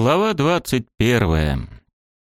Глава 21.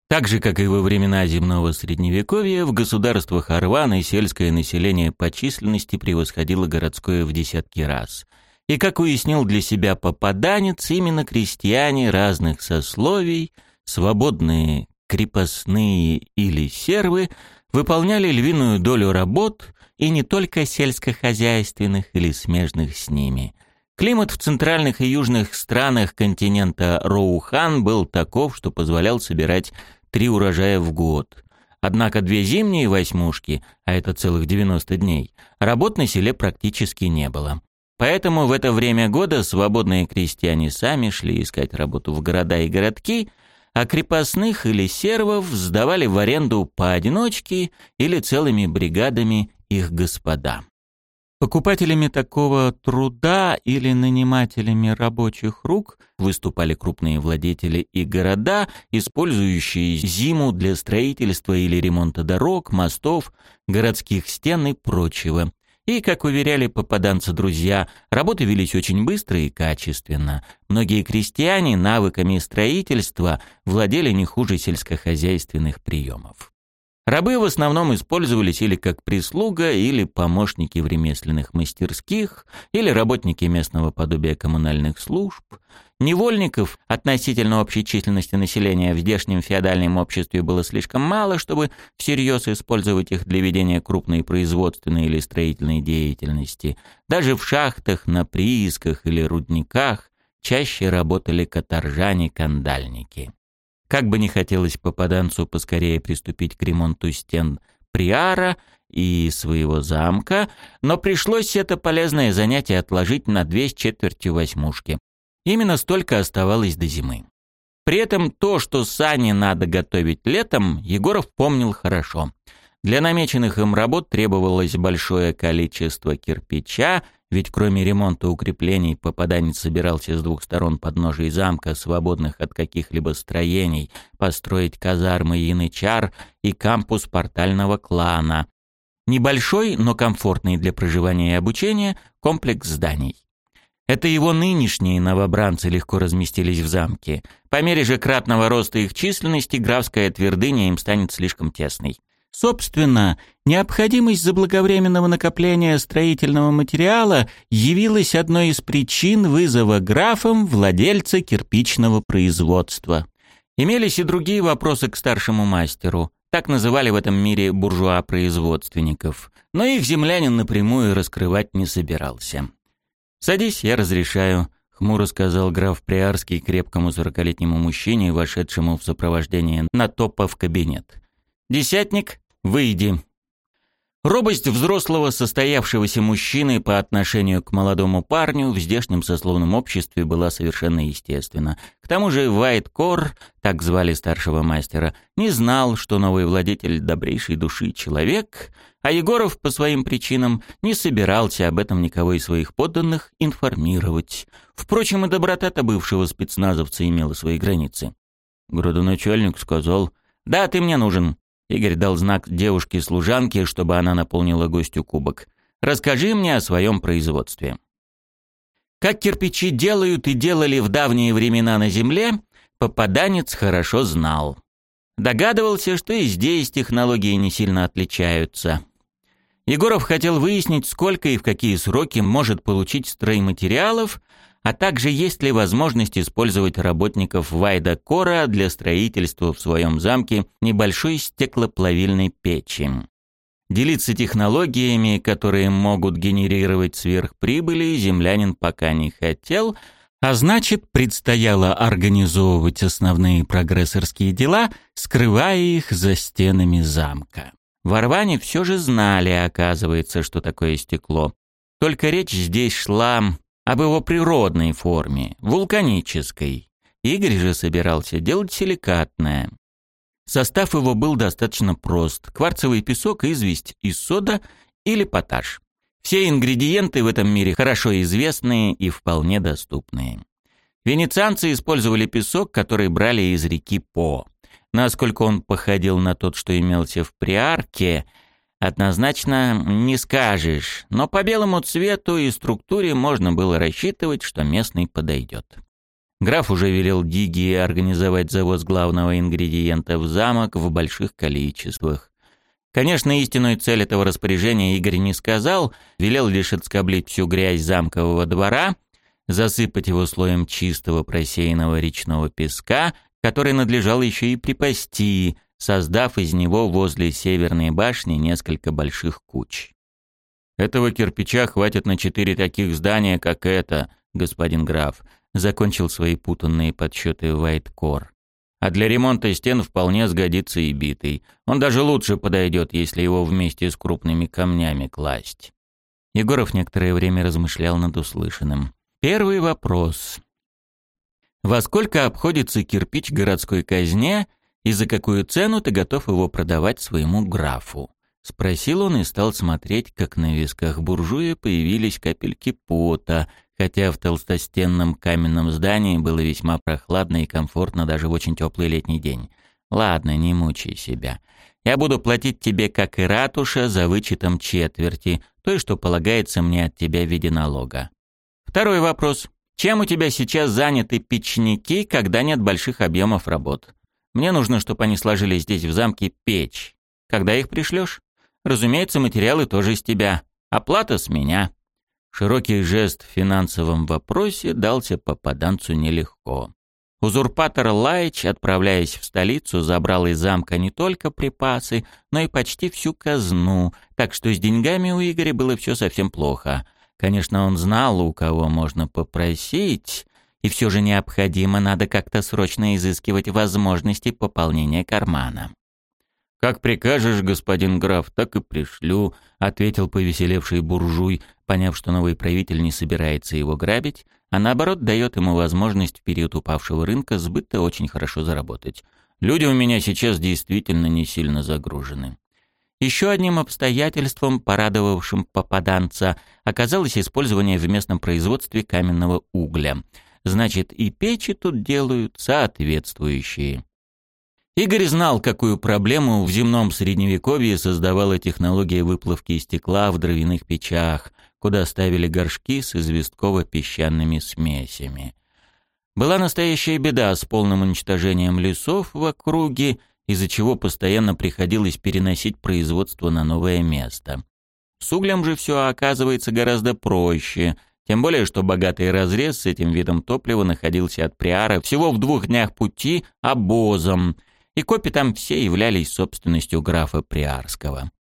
Так же, как и во времена земного средневековья, в государствах Орваны сельское население по численности превосходило городское в десятки раз. И, как уяснил для себя попаданец, именно крестьяне разных сословий, свободные, крепостные или сервы, выполняли львиную долю работ, и не только сельскохозяйственных или смежных с ними – Климат в центральных и южных странах континента Роухан был таков, что позволял собирать три урожая в год. Однако две зимние восьмушки, а это целых 90 дней, работ на селе практически не было. Поэтому в это время года свободные крестьяне сами шли искать работу в города и городки, а крепостных или сервов сдавали в аренду поодиночке или целыми бригадами их господа. Покупателями такого труда или нанимателями рабочих рук выступали крупные владетели и города, использующие зиму для строительства или ремонта дорог, мостов, городских стен и прочего. И, как уверяли попаданцы-друзья, работы велись очень быстро и качественно. Многие крестьяне навыками строительства владели не хуже сельскохозяйственных приемов. Рабы в основном использовались или как прислуга, или помощники в ремесленных мастерских, или работники местного подобия коммунальных служб. Невольников относительно общей численности населения в здешнем феодальном обществе было слишком мало, чтобы всерьез использовать их для ведения крупной производственной или строительной деятельности. Даже в шахтах, на приисках или рудниках чаще работали каторжане-кандальники. Как бы не хотелось попаданцу поскорее приступить к ремонту стен Приара и своего замка, но пришлось это полезное занятие отложить на две с четвертью восьмушки. Именно столько оставалось до зимы. При этом то, что сани надо готовить летом, Егоров помнил хорошо. Для намеченных им работ требовалось большое количество кирпича, ведь кроме ремонта укреплений попаданец собирался с двух сторон подножий замка, свободных от каких-либо строений, построить казармы янычар и кампус портального клана. Небольшой, но комфортный для проживания и обучения комплекс зданий. Это его нынешние новобранцы легко разместились в замке. По мере же кратного роста их численности графская твердыня им станет слишком тесной. Собственно, необходимость заблаговременного накопления строительного материала явилась одной из причин вызова графом владельца кирпичного производства. Имелись и другие вопросы к старшему мастеру. Так называли в этом мире буржуа-производственников. Но их землянин напрямую раскрывать не собирался. «Садись, я разрешаю», — хмуро сказал граф Приарский крепкому сорокалетнему мужчине, вошедшему в сопровождение на топа в кабинет. «Десятник, выйди». Робость взрослого состоявшегося мужчины по отношению к молодому парню в здешнем сословном обществе была совершенно естественна. К тому же Вайт Кор, так звали старшего мастера, не знал, что новый владетель добрейшей души человек, а Егоров по своим причинам не собирался об этом никого из своих подданных информировать. Впрочем, и доброта-то бывшего спецназовца имела свои границы. Градоначальник сказал, «Да, ты мне нужен. Игорь дал знак девушке-служанке, чтобы она наполнила гостю кубок. «Расскажи мне о своем производстве». Как кирпичи делают и делали в давние времена на земле, попаданец хорошо знал. Догадывался, что и здесь технологии не сильно отличаются. Егоров хотел выяснить, сколько и в какие сроки может получить стройматериалов, а также есть ли возможность использовать работников Вайда Кора для строительства в своем замке небольшой стеклоплавильной печи. Делиться технологиями, которые могут генерировать сверхприбыли, землянин пока не хотел, а значит, предстояло организовывать основные прогрессорские дела, скрывая их за стенами замка. В Орване все же знали, оказывается, что такое стекло. Только речь здесь шла об его природной форме, вулканической. Игорь же собирался делать силикатное. Состав его был достаточно прост. Кварцевый песок, известь и сода или поташ. Все ингредиенты в этом мире хорошо известные и вполне доступные. Венецианцы использовали песок, который брали из реки По. Насколько он походил на тот, что имелся в Приарке – Однозначно не скажешь, но по белому цвету и структуре можно было рассчитывать, что местный подойдет. Граф уже велел Диги организовать завоз главного ингредиента в замок в больших количествах. Конечно, истинную цель этого распоряжения Игорь не сказал, велел лишь отскоблить всю грязь замкового двора, засыпать его слоем чистого просеянного речного песка, который надлежало еще и припасти, создав из него возле северной башни несколько больших куч. «Этого кирпича хватит на четыре таких здания, как это, господин граф», закончил свои путанные подсчеты Вайткор. А для ремонта стен вполне сгодится и битый. Он даже лучше подойдет, если его вместе с крупными камнями класть. Егоров некоторое время размышлял над услышанным. Первый вопрос. Во сколько обходится кирпич городской казне и за какую цену ты готов его продавать своему графу? Спросил он и стал смотреть, как на висках буржуя появились капельки пота, хотя в толстостенном каменном здании было весьма прохладно и комфортно даже в очень теплый летний день. «Ладно, не мучай себя. Я буду платить тебе, как и ратуша, за вычетом четверти, той, что полагается мне от тебя в виде налога. Второй вопрос. Чем у тебя сейчас заняты печники, когда нет больших объемов работ? Мне нужно, чтобы они сложили здесь в замке печь. Когда их пришлешь? Разумеется, материалы тоже из тебя. Оплата с меня. Широкий жест в финансовом вопросе дался попаданцу нелегко. Узурпатор Лайч, отправляясь в столицу, забрал из замка не только припасы, но и почти всю казну, так что с деньгами у Игоря было все совсем плохо. Конечно, он знал, у кого можно попросить, и все же необходимо надо как-то срочно изыскивать возможности пополнения кармана. «Как прикажешь, господин граф, так и пришлю», — ответил повеселевший буржуй, поняв, что новый правитель не собирается его грабить, а наоборот дает ему возможность в период упавшего рынка сбыта очень хорошо заработать. «Люди у меня сейчас действительно не сильно загружены». Еще одним обстоятельством, порадовавшим попаданца, оказалось использование в местном производстве каменного угля. Значит, и печи тут делают соответствующие. Игорь знал, какую проблему в земном средневековье создавала технология выплавки стекла в дровяных печах, куда ставили горшки с известково-песчаными смесями. Была настоящая беда с полным уничтожением лесов в округе, из-за чего постоянно приходилось переносить производство на новое место. С углем же все оказывается гораздо проще, тем более, что богатый разрез с этим видом топлива находился от Приара всего в двух днях пути обозом – и копи там все являлись собственностью графа Приарского.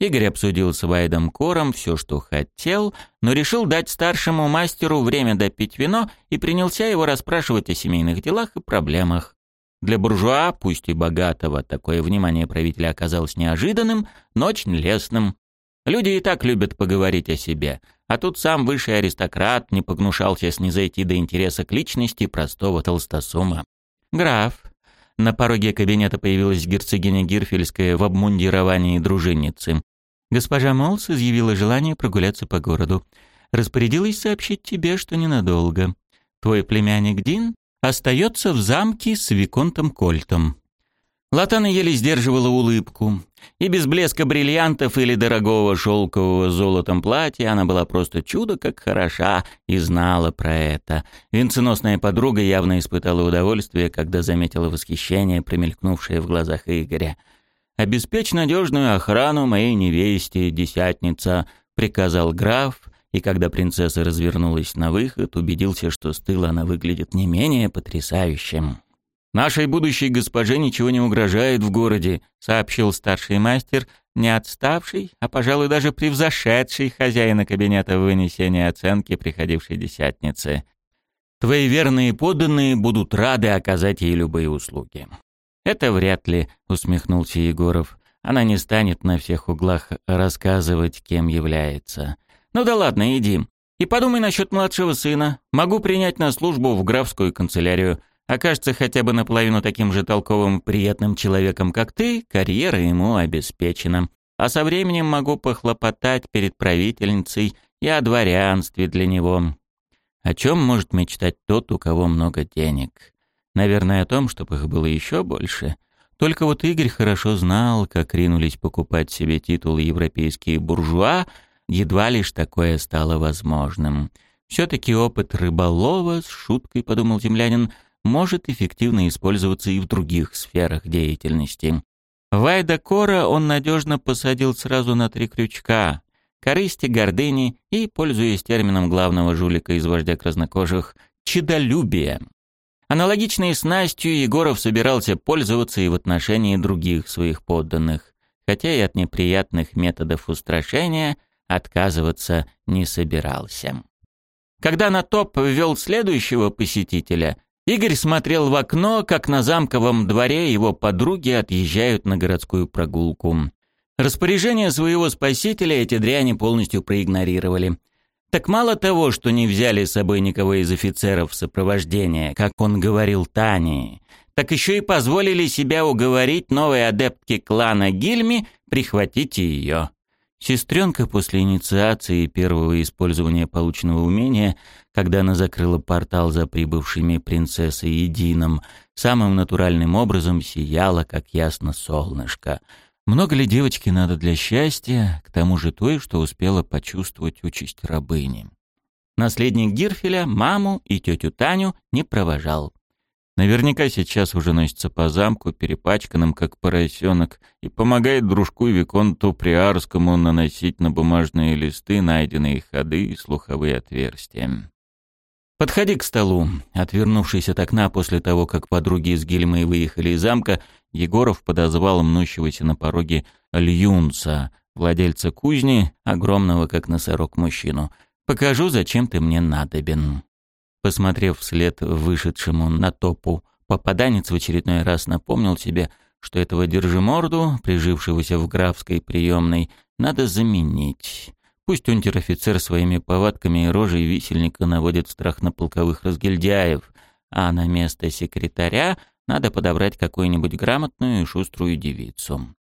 Игорь обсудил с Вайдом Кором все, что хотел, но решил дать старшему мастеру время допить вино и принялся его расспрашивать о семейных делах и проблемах. Для буржуа, пусть и богатого, такое внимание правителя оказалось неожиданным, но очень лестным. Люди и так любят поговорить о себе, а тут сам высший аристократ не погнушался снизойти до интереса к личности простого толстосума. «Граф, на пороге кабинета появилась герцогиня Гирфельская в обмундировании дружинницы. Госпожа Молс изъявила желание прогуляться по городу. Распорядилась сообщить тебе, что ненадолго. Твой племянник Дин остается в замке с Виконтом Кольтом. Латана еле сдерживала улыбку. И без блеска бриллиантов или дорогого шелкового золотом платья она была просто чудо как хороша и знала про это. Венценосная подруга явно испытала удовольствие, когда заметила восхищение, промелькнувшее в глазах Игоря. «Обеспечь надежную охрану моей невесте, десятница», — приказал граф, и когда принцесса развернулась на выход, убедился, что с тыла она выглядит не менее потрясающим. «Нашей будущей госпоже ничего не угрожает в городе», — сообщил старший мастер, не отставший, а, пожалуй, даже превзошедший хозяина кабинета вынесения оценки приходившей десятницы. «Твои верные подданные будут рады оказать ей любые услуги». «Это вряд ли», — усмехнулся Егоров. «Она не станет на всех углах рассказывать, кем является». «Ну да ладно, иди. И подумай насчет младшего сына. Могу принять на службу в графскую канцелярию окажется хотя бы наполовину таким же толковым приятным человеком, как ты, карьера ему обеспечена. А со временем могу похлопотать перед правительницей и о дворянстве для него. О чем может мечтать тот, у кого много денег? Наверное, о том, чтобы их было еще больше. Только вот Игорь хорошо знал, как ринулись покупать себе титул европейские буржуа, едва лишь такое стало возможным. Все-таки опыт рыболова, с шуткой подумал землянин, может эффективно использоваться и в других сферах деятельности. Вайда Кора он надежно посадил сразу на три крючка — корысти, гордыни и, пользуясь термином главного жулика из вождя краснокожих, чедолюбие. Аналогичной снастью Егоров собирался пользоваться и в отношении других своих подданных, хотя и от неприятных методов устрашения отказываться не собирался. Когда на топ ввел следующего посетителя, Игорь смотрел в окно, как на замковом дворе его подруги отъезжают на городскую прогулку. Распоряжение своего спасителя эти дряни полностью проигнорировали. Так мало того, что не взяли с собой никого из офицеров сопровождения, как он говорил Тане, так еще и позволили себя уговорить новой адептке клана Гильми прихватить ее. Сестренка после инициации первого использования полученного умения, когда она закрыла портал за прибывшими принцессой и Дином, самым натуральным образом сияла, как ясно солнышко. Много ли девочки надо для счастья, к тому же той, что успела почувствовать участь рабыни? Наследник Гирфеля маму и тетю Таню не провожал. Наверняка сейчас уже носится по замку, перепачканным как поросенок, и помогает дружку Виконту Приарскому наносить на бумажные листы найденные ходы и слуховые отверстия. «Подходи к столу». Отвернувшись от окна после того, как подруги из Гильмы выехали из замка, Егоров подозвал мнущегося на пороге Льюнца, владельца кузни, огромного как носорог мужчину. «Покажу, зачем ты мне надобен». Посмотрев вслед вышедшему на топу, попаданец в очередной раз напомнил себе, что этого держиморду, прижившегося в графской приемной, надо заменить. Пусть унтер-офицер своими повадками и рожей висельника наводит страх на полковых разгильдяев, а на место секретаря надо подобрать какую-нибудь грамотную и шуструю девицу.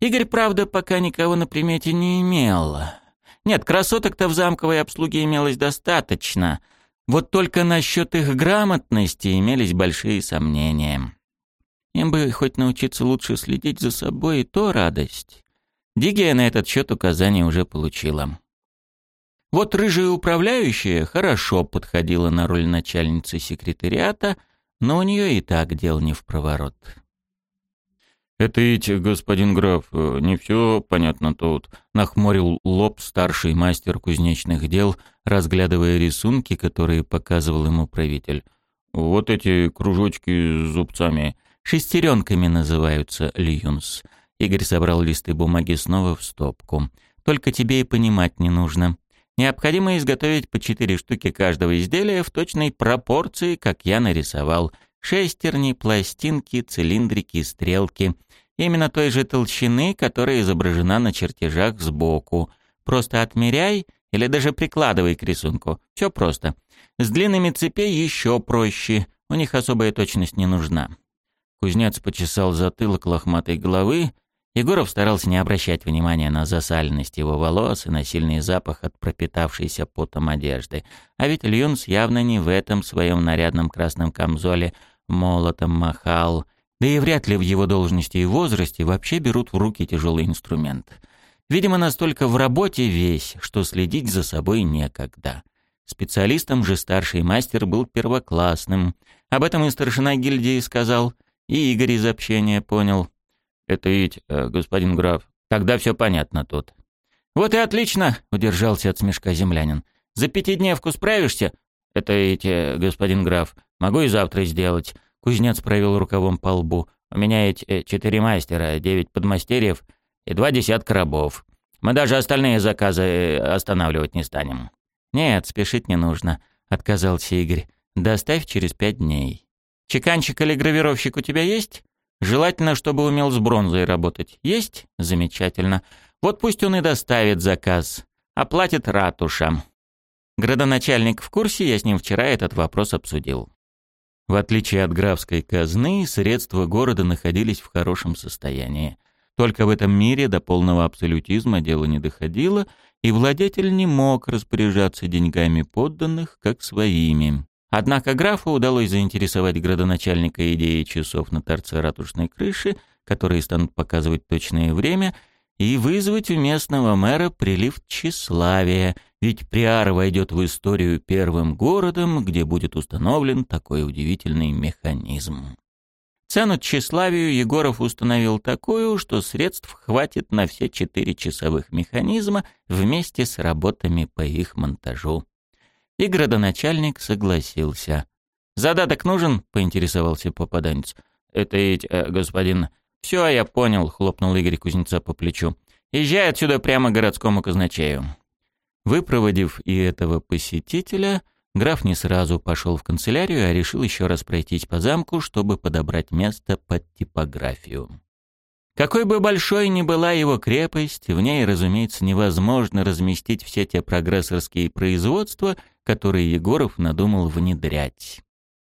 Игорь, правда, пока никого на примете не имел. Нет, красоток-то в замковой обслуге имелось достаточно — вот только насчет их грамотности имелись большие сомнения. Им бы хоть научиться лучше следить за собой, и то радость. Дигия на этот счет указания уже получила. Вот рыжая управляющая хорошо подходила на роль начальницы секретариата, но у нее и так дел не в проворот. «Это ведь, господин граф, э, не все понятно тут», — нахмурил лоб старший мастер кузнечных дел, разглядывая рисунки, которые показывал ему правитель. «Вот эти кружочки с зубцами». «Шестеренками называются, Льюнс». Игорь собрал листы бумаги снова в стопку. «Только тебе и понимать не нужно. Необходимо изготовить по четыре штуки каждого изделия в точной пропорции, как я нарисовал. Шестерни, пластинки, цилиндрики, стрелки. Именно той же толщины, которая изображена на чертежах сбоку. Просто отмеряй или даже прикладывай к рисунку. Все просто. С длинными цепей еще проще. У них особая точность не нужна. Кузнец почесал затылок лохматой головы. Егоров старался не обращать внимания на засаленность его волос и на сильный запах от пропитавшейся потом одежды. А ведь Льюнс явно не в этом своем нарядном красном камзоле молотом махал, да и вряд ли в его должности и возрасте вообще берут в руки тяжелый инструмент. Видимо, настолько в работе весь, что следить за собой некогда. Специалистом же старший мастер был первоклассным. Об этом и старшина гильдии сказал, и Игорь из общения понял. «Это ведь, э, господин граф, тогда все понятно тут». «Вот и отлично!» — удержался от смешка землянин. «За пятидневку справишься?» «Это ведь, э, господин граф, могу и завтра сделать. Кузнец провел рукавом по лбу. «У меня есть э, четыре мастера, девять подмастерьев и два десятка рабов. Мы даже остальные заказы останавливать не станем». «Нет, спешить не нужно», — отказался Игорь. «Доставь через пять дней». «Чеканщик или гравировщик у тебя есть?» «Желательно, чтобы умел с бронзой работать. Есть? Замечательно. Вот пусть он и доставит заказ. Оплатит ратуша». Градоначальник в курсе, я с ним вчера этот вопрос обсудил. В отличие от графской казны, средства города находились в хорошем состоянии. Только в этом мире до полного абсолютизма дело не доходило, и владетель не мог распоряжаться деньгами подданных, как своими. Однако графу удалось заинтересовать градоначальника идеей часов на торце ратушной крыши, которые станут показывать точное время, и вызвать у местного мэра прилив тщеславия, Ведь Приар войдет в историю первым городом, где будет установлен такой удивительный механизм. Цену тщеславию Егоров установил такую, что средств хватит на все четыре часовых механизма вместе с работами по их монтажу. И градоначальник согласился. «Задаток нужен?» — поинтересовался попаданец. «Это ведь, э, господин...» «Все, я понял», — хлопнул Игорь Кузнеца по плечу. «Езжай отсюда прямо к городскому казначею». Выпроводив и этого посетителя, граф не сразу пошел в канцелярию, а решил еще раз пройтись по замку, чтобы подобрать место под типографию. Какой бы большой ни была его крепость, в ней, разумеется, невозможно разместить все те прогрессорские производства, которые Егоров надумал внедрять.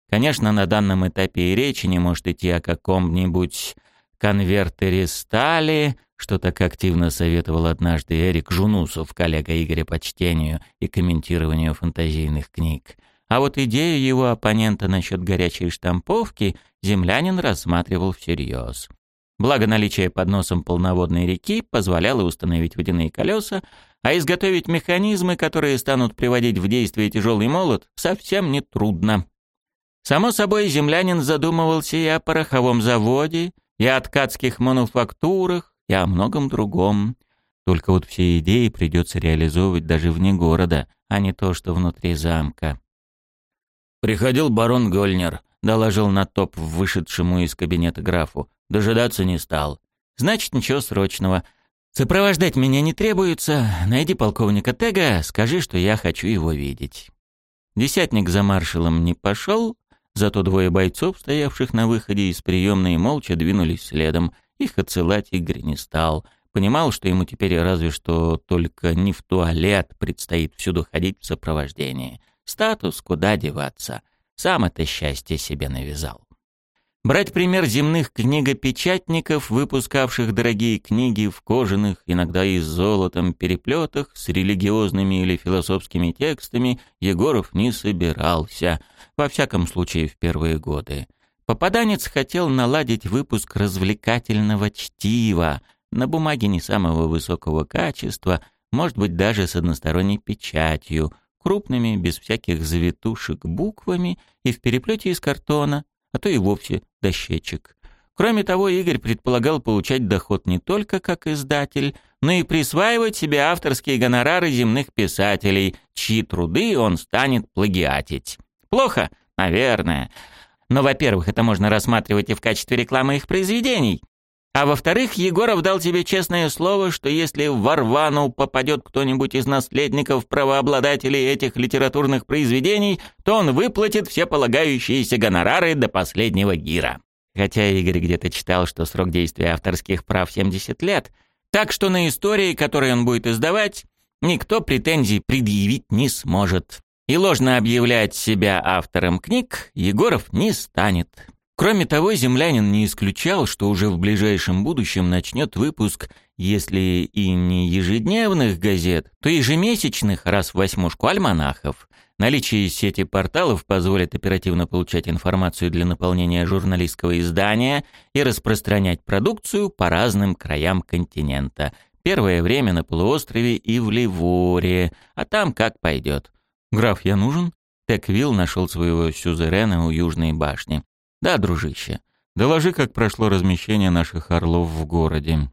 Конечно, на данном этапе и речи не может идти о каком-нибудь конвертере стали, что так активно советовал однажды Эрик Жунусов, коллега Игоря по чтению и комментированию фантазийных книг. А вот идею его оппонента насчет горячей штамповки землянин рассматривал всерьез. Благо наличие под носом полноводной реки позволяло установить водяные колеса, а изготовить механизмы, которые станут приводить в действие тяжелый молот, совсем не трудно. Само собой, землянин задумывался и о пороховом заводе, и о ткацких мануфактурах, и о многом другом. Только вот все идеи придется реализовывать даже вне города, а не то, что внутри замка. «Приходил барон Гольнер», — доложил на топ вышедшему из кабинета графу. Дожидаться не стал. «Значит, ничего срочного. Сопровождать меня не требуется. Найди полковника Тега, скажи, что я хочу его видеть». Десятник за маршалом не пошел, зато двое бойцов, стоявших на выходе из приемной, молча двинулись следом — их отсылать Игорь не стал. Понимал, что ему теперь разве что только не в туалет предстоит всюду ходить в сопровождении. Статус куда деваться. Сам это счастье себе навязал. Брать пример земных книгопечатников, выпускавших дорогие книги в кожаных, иногда и с золотом переплетах, с религиозными или философскими текстами, Егоров не собирался, во всяком случае в первые годы. Попаданец хотел наладить выпуск развлекательного чтива на бумаге не самого высокого качества, может быть, даже с односторонней печатью, крупными, без всяких завитушек буквами и в переплете из картона, а то и вовсе дощечек. Кроме того, Игорь предполагал получать доход не только как издатель, но и присваивать себе авторские гонорары земных писателей, чьи труды он станет плагиатить. Плохо? Наверное. Но, во-первых, это можно рассматривать и в качестве рекламы их произведений. А во-вторых, Егоров дал тебе честное слово, что если в Варвану попадет кто-нибудь из наследников правообладателей этих литературных произведений, то он выплатит все полагающиеся гонорары до последнего гира. Хотя Игорь где-то читал, что срок действия авторских прав 70 лет, так что на истории, которые он будет издавать, никто претензий предъявить не сможет и ложно объявлять себя автором книг Егоров не станет. Кроме того, землянин не исключал, что уже в ближайшем будущем начнет выпуск, если и не ежедневных газет, то ежемесячных раз в восьмушку альманахов. Наличие сети порталов позволит оперативно получать информацию для наполнения журналистского издания и распространять продукцию по разным краям континента. Первое время на полуострове и в Ливоре, а там как пойдет. «Граф, я нужен?» Теквилл нашел своего сюзерена у Южной башни. «Да, дружище. Доложи, как прошло размещение наших орлов в городе».